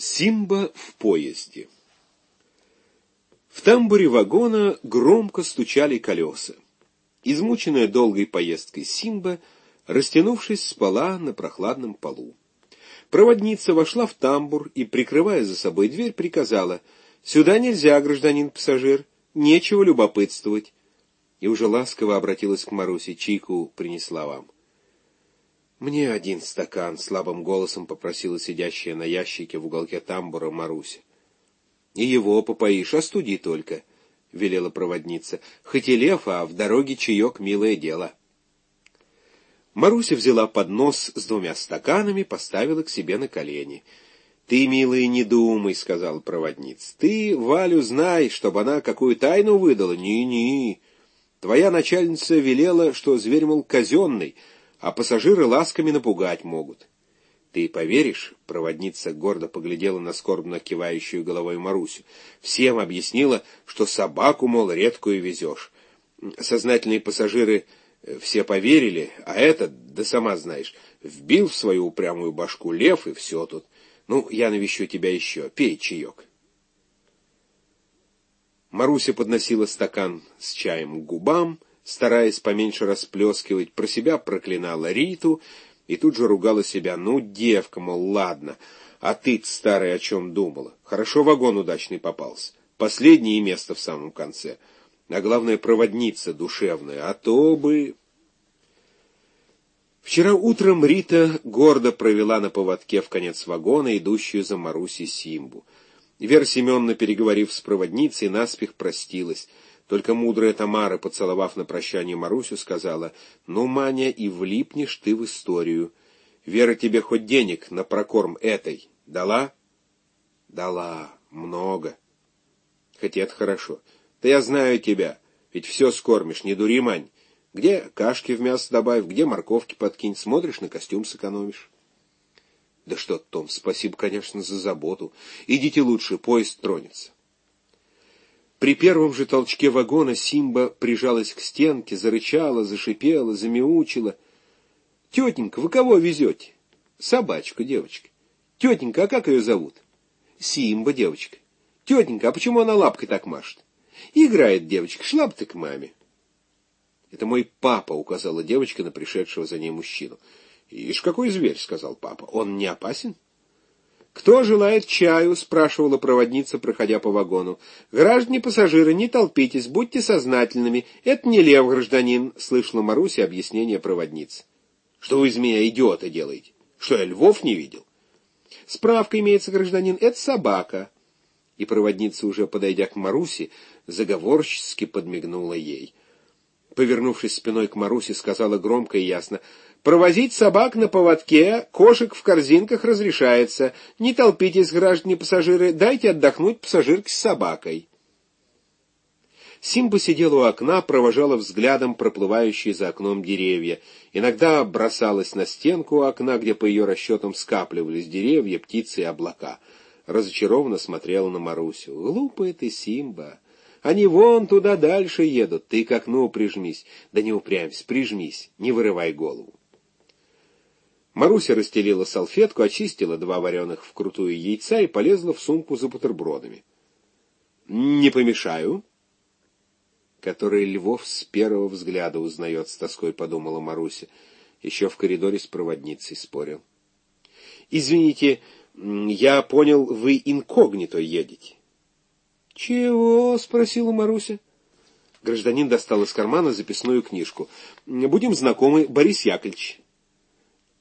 Симба в поезде. В тамбуре вагона громко стучали колеса. Измученная долгой поездкой Симба, растянувшись, спала на прохладном полу. Проводница вошла в тамбур и, прикрывая за собой дверь, приказала «Сюда нельзя, гражданин-пассажир, нечего любопытствовать». И уже ласково обратилась к Марусе, чайку принесла вам. «Мне один стакан», — слабым голосом попросила сидящая на ящике в уголке тамбура Маруся. «И его попоишь, остуди только», — велела проводница. «Хоть и лев, а в дороге чаек — милое дело». Маруся взяла поднос с двумя стаканами, поставила к себе на колени. «Ты, милая, не думай», — сказала проводница. «Ты, Валю, знай, чтобы она какую тайну выдала. Ни-ни. Твоя начальница велела, что зверь, мол, казенный» а пассажиры ласками напугать могут. Ты поверишь, проводница гордо поглядела на скорбно кивающую головой Марусю, всем объяснила, что собаку, мол, редкую везешь. Сознательные пассажиры э, все поверили, а этот, да сама знаешь, вбил в свою упрямую башку лев, и все тут. Ну, я навещу тебя еще, пей чаек. Маруся подносила стакан с чаем к губам, стараясь поменьше расплескивать, про себя проклинала Риту и тут же ругала себя. Ну, девка, мол, ладно, а ты старая о чем думала? Хорошо вагон удачный попался. Последнее место в самом конце. А главное, проводница душевная, а то бы... Вчера утром Рита гордо провела на поводке в конец вагона, идущую за Марусей Симбу. Вера Семеновна, переговорив с проводницей, наспех простилась — только мудрая Тамара, поцеловав на прощание Марусю, сказала, «Ну, Маня, и влипнешь ты в историю. Вера тебе хоть денег на прокорм этой дала?» «Дала. Много. Хотя это хорошо. Да я знаю тебя, ведь все скормишь, не дури, Мань. Где кашки в мясо добавь, где морковки подкинь, смотришь, на костюм сэкономишь». «Да что, Том, спасибо, конечно, за заботу. Идите лучше, поезд тронется». При первом же толчке вагона Симба прижалась к стенке, зарычала, зашипела, замяучила. — Тетенька, вы кого везете? — Собачку, девочка. — Тетенька, а как ее зовут? — Симба, девочка. — Тетенька, а почему она лапкой так машет? — Играет девочка, шла бы ты к маме. — Это мой папа, — указала девочка на пришедшего за ней мужчину. — Ишь, какой зверь, — сказал папа. — Он не опасен? — «Кто желает чаю?» — спрашивала проводница, проходя по вагону. «Граждане-пассажиры, не толпитесь, будьте сознательными. Это не лев, гражданин», — слышала Маруся объяснение проводницы. «Что вы из меня идиота делаете? Что, я львов не видел?» «Справка имеется, гражданин, это собака». И проводница, уже подойдя к Марусе, заговорчески подмигнула ей. Повернувшись спиной к Марусе, сказала громко и ясно — Провозить собак на поводке, кошек в корзинках разрешается. Не толпитесь, граждане-пассажиры, дайте отдохнуть пассажирке с собакой. Симба сидела у окна, провожала взглядом проплывающие за окном деревья. Иногда бросалась на стенку у окна, где по ее расчетам скапливались деревья, птицы и облака. Разочарованно смотрела на Марусю. «Глупая ты, Симба! Они вон туда дальше едут, ты к окну прижмись. Да не упрямься, прижмись, не вырывай голову». Маруся расстелила салфетку, очистила два вареных вкрутую яйца и полезла в сумку за бутербродами. «Не помешаю?» Который Львов с первого взгляда узнает, с тоской подумала Маруся. Еще в коридоре с проводницей спорил. «Извините, я понял, вы инкогнито едете». «Чего?» — спросила Маруся. Гражданин достал из кармана записную книжку. «Будем знакомы, Борис Яковлевич».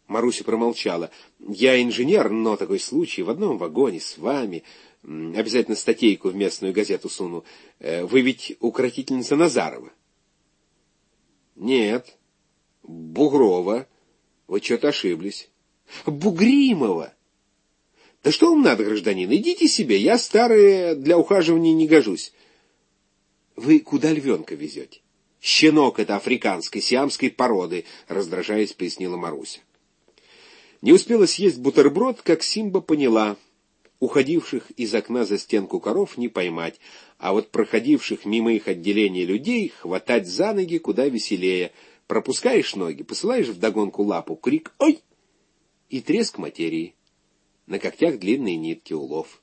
Маруся промолчала. «Я инженер, но такой случай в одном вагоне с вами. Обязательно статейку в местную газету суну. Э, вы ведь укротительница Назарова?» «Нет. Бугрова. Вы что-то ошиблись». «Бугримова!» «Да что вам надо, гражданин? Идите себе. Я старая, для ухаживания не гожусь». «Вы куда львенка везете?» «Щенок это африканской, сиамской породы», — раздражаясь, пояснила Маруся. Не успела съесть бутерброд, как Симба поняла. Уходивших из окна за стенку коров не поймать, а вот проходивших мимо их отделения людей хватать за ноги куда веселее. Пропускаешь ноги, посылаешь вдогонку лапу, крик «Ой!» и треск материи. на когтях длинные нитки улов.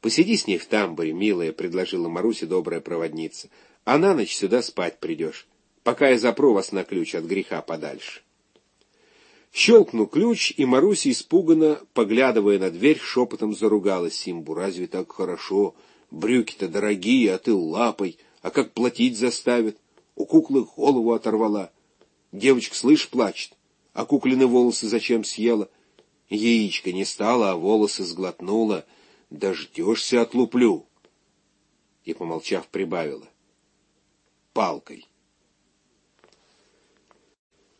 «Посиди с ней в тамбуре, милая», — предложила Маруся добрая проводница. «А на ночь сюда спать придешь, пока я запру вас на ключ от греха подальше». Щелкнул ключ, и Маруся, испуганно, поглядывая на дверь, шепотом заругалась Симбу. «Разве так хорошо? Брюки-то дорогие, а ты лапой. А как платить заставят? У куклы голову оторвала. Девочка, слышь, плачет. А куклины волосы зачем съела? Яичко не стало, а волосы сглотнула. Дождешься, отлуплю». И, помолчав, прибавила. «Палкой».